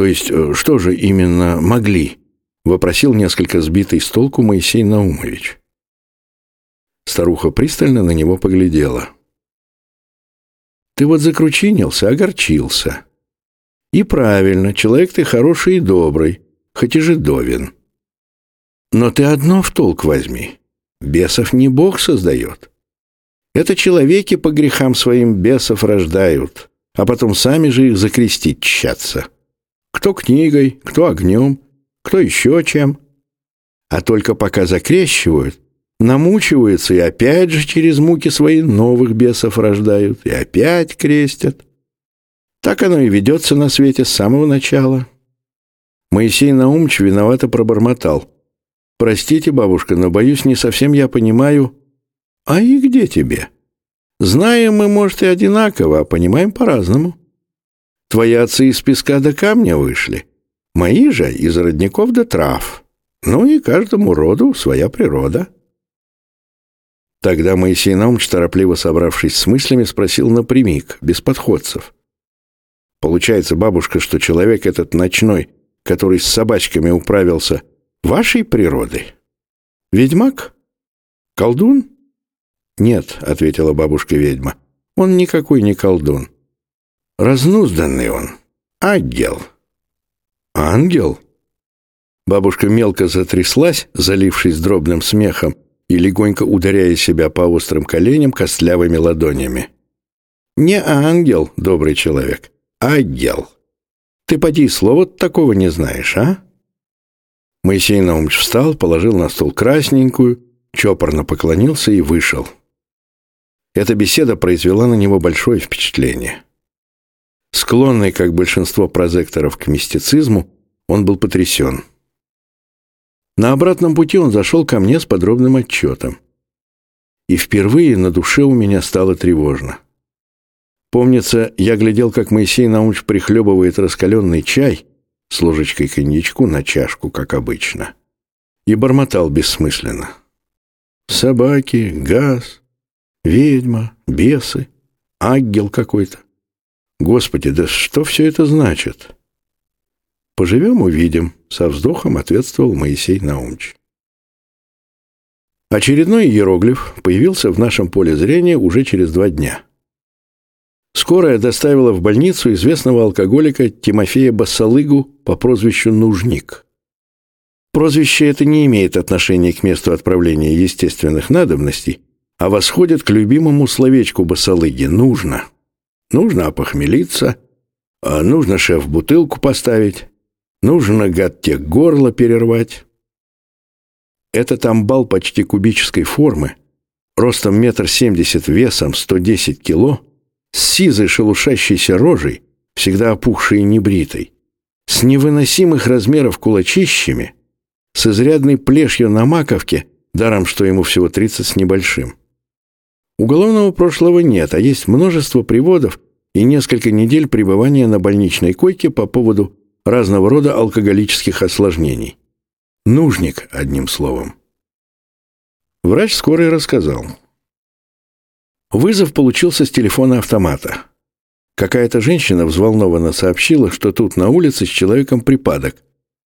То есть, э, что же именно могли? Вопросил несколько сбитый с толку Моисей Наумович. Старуха пристально на него поглядела. «Ты вот закручинился, огорчился. И правильно, человек ты хороший и добрый, хоть и жидовин. Но ты одно в толк возьми. Бесов не Бог создает. Это человеки по грехам своим бесов рождают, а потом сами же их закрестить тщатся. Кто книгой, кто огнем, кто еще чем. А только пока закрещивают, намучиваются и опять же через муки свои новых бесов рождают, и опять крестят. Так оно и ведется на свете с самого начала. Моисей Наумч виновато пробормотал. «Простите, бабушка, но, боюсь, не совсем я понимаю...» «А и где тебе?» «Знаем мы, может, и одинаково, а понимаем по-разному. Твои отцы из песка до камня вышли, мои же из родников до трав. Ну и каждому роду своя природа». Тогда Моисей Наумч, торопливо собравшись с мыслями, спросил напрямик, без подходцев. «Получается, бабушка, что человек этот ночной, который с собачками управился, вашей природы? Ведьмак? Колдун?» «Нет», — ответила бабушка-ведьма, — «он никакой не колдун. Разнузданный он. Ангел». «Ангел?» Бабушка мелко затряслась, залившись дробным смехом, и легонько ударяя себя по острым коленям костлявыми ладонями. «Не ангел, добрый человек, ангел. Ты поди слова такого не знаешь, а?» Моисей Наумович встал, положил на стол красненькую, чопорно поклонился и вышел. Эта беседа произвела на него большое впечатление. Склонный, как большинство прозекторов, к мистицизму, он был потрясен. На обратном пути он зашел ко мне с подробным отчетом. И впервые на душе у меня стало тревожно. Помнится, я глядел, как Моисей Наумович прихлебывает раскаленный чай с ложечкой коньячку на чашку, как обычно, и бормотал бессмысленно. Собаки, газ, Ведьма, бесы, ангел какой-то. Господи, да что все это значит? Поживем, увидим, со вздохом ответствовал Моисей Наумч. Очередной иероглиф появился в нашем поле зрения уже через два дня. Скорая доставила в больницу известного алкоголика Тимофея Басалыгу по прозвищу Нужник. Прозвище это не имеет отношения к месту отправления естественных надобностей, а восходят к любимому словечку басалыги «нужно». Нужно опохмелиться, а нужно шеф бутылку поставить, нужно, гад, те горло перервать. Этот амбал почти кубической формы, ростом метр семьдесят, весом сто десять кило, с сизой шелушащейся рожей, всегда опухшей и небритой, с невыносимых размеров кулачищами, с изрядной плешью на маковке, даром, что ему всего тридцать с небольшим. Уголовного прошлого нет, а есть множество приводов и несколько недель пребывания на больничной койке по поводу разного рода алкоголических осложнений. Нужник, одним словом. Врач скорой рассказал. Вызов получился с телефона автомата. Какая-то женщина взволнованно сообщила, что тут на улице с человеком припадок.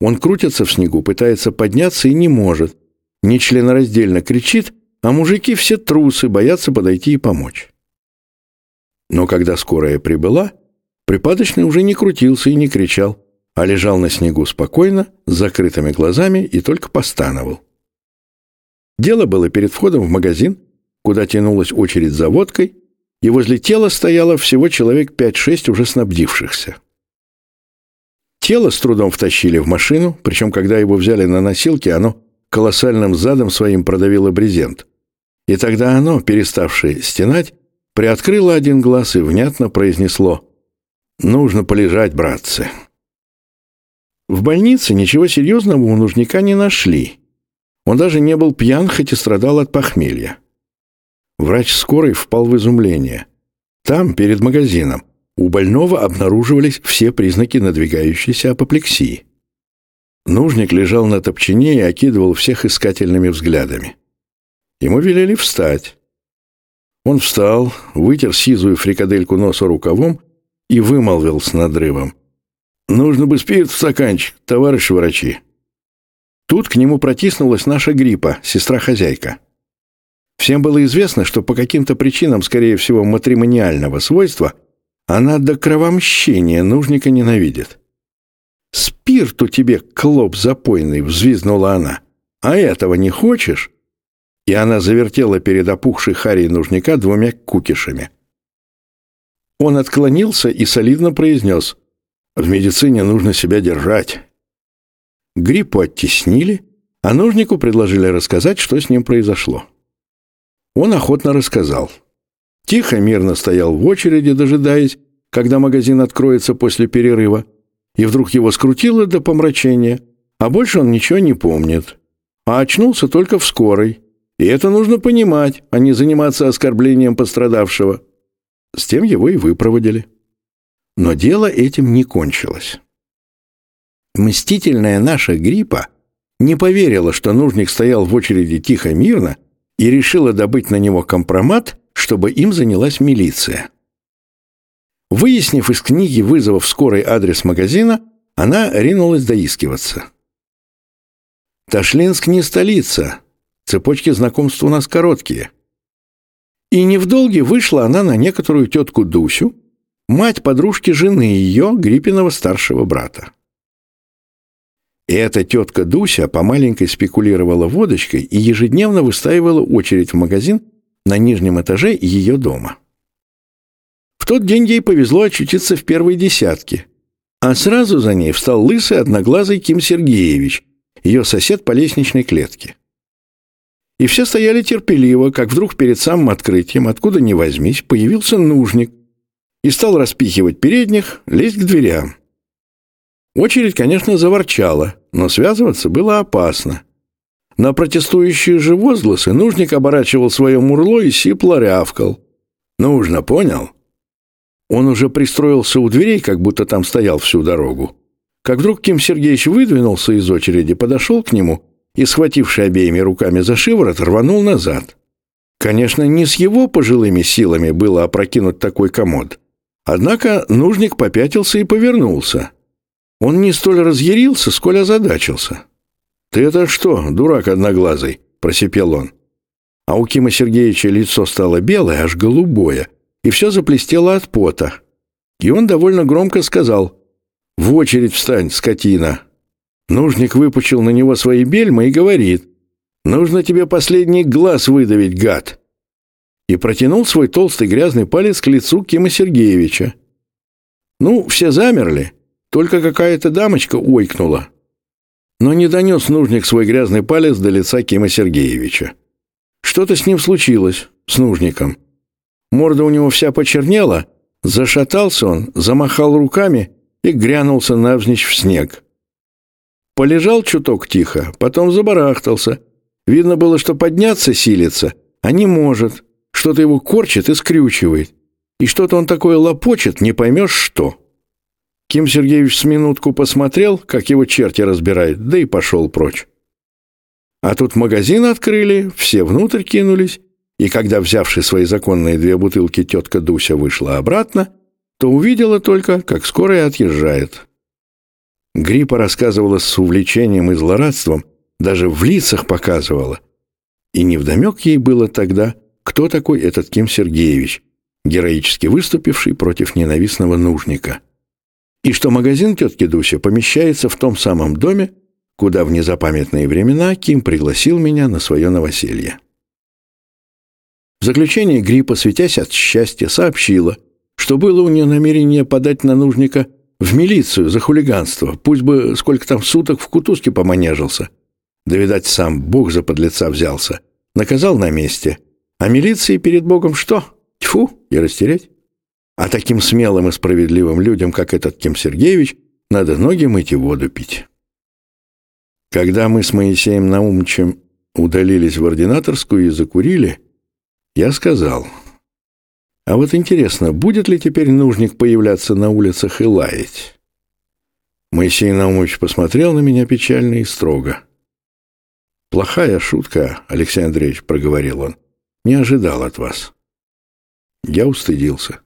Он крутится в снегу, пытается подняться и не может. Нечленораздельно кричит – а мужики все трусы, боятся подойти и помочь. Но когда скорая прибыла, припадочный уже не крутился и не кричал, а лежал на снегу спокойно, с закрытыми глазами и только постановал. Дело было перед входом в магазин, куда тянулась очередь за водкой, и возле тела стояло всего человек 5-6 уже снабдившихся. Тело с трудом втащили в машину, причем когда его взяли на носилки, оно колоссальным задом своим продавило брезент. И тогда оно, переставшее стенать, приоткрыло один глаз и внятно произнесло «Нужно полежать, братцы». В больнице ничего серьезного у нужника не нашли. Он даже не был пьян, хоть и страдал от похмелья. Врач скорой впал в изумление. Там, перед магазином, у больного обнаруживались все признаки надвигающейся апоплексии. Нужник лежал на топчине и окидывал всех искательными взглядами. Ему велели встать. Он встал, вытер сизую фрикадельку носа рукавом и вымолвил с надрывом. нужно бы спирт в стаканчик, товарищи врачи». Тут к нему протиснулась наша гриппа, сестра-хозяйка. Всем было известно, что по каким-то причинам, скорее всего, матримониального свойства, она до кровомщения нужника ненавидит. «Спирту тебе, клоп запойный!» — взвизгнула она. «А этого не хочешь?» И она завертела перед опухшей Харей нужника двумя кукишами. Он отклонился и солидно произнес. «В медицине нужно себя держать». Гриппу оттеснили, а нужнику предложили рассказать, что с ним произошло. Он охотно рассказал. Тихо, мирно стоял в очереди, дожидаясь, когда магазин откроется после перерыва, и вдруг его скрутило до помрачения, а больше он ничего не помнит. А очнулся только в скорой. И это нужно понимать, а не заниматься оскорблением пострадавшего. С тем его и выпроводили. Но дело этим не кончилось. Мстительная наша гриппа не поверила, что нужник стоял в очереди тихо-мирно и решила добыть на него компромат, чтобы им занялась милиция. Выяснив из книги вызовов скорой адрес магазина, она ринулась доискиваться. Ташлинск не столица. Цепочки знакомств у нас короткие. И не в долге вышла она на некоторую тетку Дусю, мать подружки жены ее, Гриппиного старшего брата. И эта тетка Дуся помаленькой спекулировала водочкой и ежедневно выстаивала очередь в магазин на нижнем этаже ее дома. В тот день ей повезло очутиться в первой десятке, а сразу за ней встал лысый одноглазый Ким Сергеевич, ее сосед по лестничной клетке. И все стояли терпеливо, как вдруг перед самым открытием, откуда ни возьмись, появился нужник и стал распихивать передних, лезть к дверям. Очередь, конечно, заворчала, но связываться было опасно. На протестующие же возгласы нужник оборачивал свое мурло и сипло рявкал. «Нужно, понял?» Он уже пристроился у дверей, как будто там стоял всю дорогу. Как вдруг Ким Сергеевич выдвинулся из очереди, подошел к нему и, схвативший обеими руками за шиворот, рванул назад. Конечно, не с его пожилыми силами было опрокинуть такой комод. Однако нужник попятился и повернулся. Он не столь разъярился, сколь озадачился. «Ты это что, дурак одноглазый?» — просипел он. А у Кима Сергеевича лицо стало белое, аж голубое, и все заплестело от пота. И он довольно громко сказал «В очередь встань, скотина!» Нужник выпучил на него свои бельма и говорит «Нужно тебе последний глаз выдавить, гад!» И протянул свой толстый грязный палец к лицу Кима Сергеевича. Ну, все замерли, только какая-то дамочка ойкнула. Но не донес нужник свой грязный палец до лица Кима Сергеевича. Что-то с ним случилось, с нужником. Морда у него вся почернела, зашатался он, замахал руками и грянулся навзничь в снег. Полежал чуток тихо, потом забарахтался. Видно было, что подняться силится, а не может. Что-то его корчит и скрючивает. И что-то он такое лопочет, не поймешь что. Ким Сергеевич с минутку посмотрел, как его черти разбирают, да и пошел прочь. А тут магазин открыли, все внутрь кинулись, и когда, взявши свои законные две бутылки, тетка Дуся вышла обратно, то увидела только, как скорая отъезжает. Гриппа рассказывала с увлечением и злорадством, даже в лицах показывала. И невдомек ей было тогда, кто такой этот Ким Сергеевич, героически выступивший против ненавистного нужника и что магазин тетки Дуси помещается в том самом доме, куда в незапамятные времена Ким пригласил меня на свое новоселье. В заключение Гриппа, светясь от счастья, сообщила, что было у нее намерение подать на нужника в милицию за хулиганство, пусть бы сколько там суток в кутузке поманежился. Да, видать, сам Бог за подлеца взялся. Наказал на месте. А милиции перед Богом что? Тьфу, и растереть. А таким смелым и справедливым людям, как этот Ким Сергеевич, надо ноги мыть и воду пить. Когда мы с Моисеем Наумовичем удалились в ординаторскую и закурили, я сказал, а вот интересно, будет ли теперь нужник появляться на улицах и лаять? Моисей Наумович посмотрел на меня печально и строго. «Плохая шутка, Алексей Андреевич», — проговорил он. «Не ожидал от вас». Я устыдился.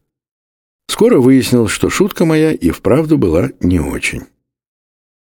Скоро выяснилось, что шутка моя и вправду была не очень.